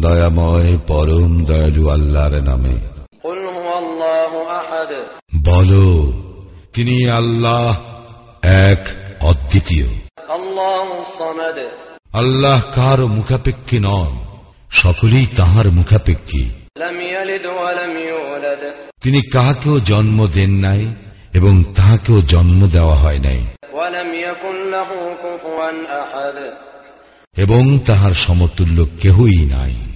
দয়াময় পরম দয়ালু আল্লাহর নামে। বল তিনি আল্লাহ এক অদ্বিতীয়। আল্লাহ কার মুখাপেক্ষী নন সকলেই তাহার মুখাপেক্ষী। তিনি কাহাকেও জন্ম দেন নাই এবং তাহাকেও জন্ম দেওয়া হয় নাই। এবং তাহার সমতুল্য কেহই নাই।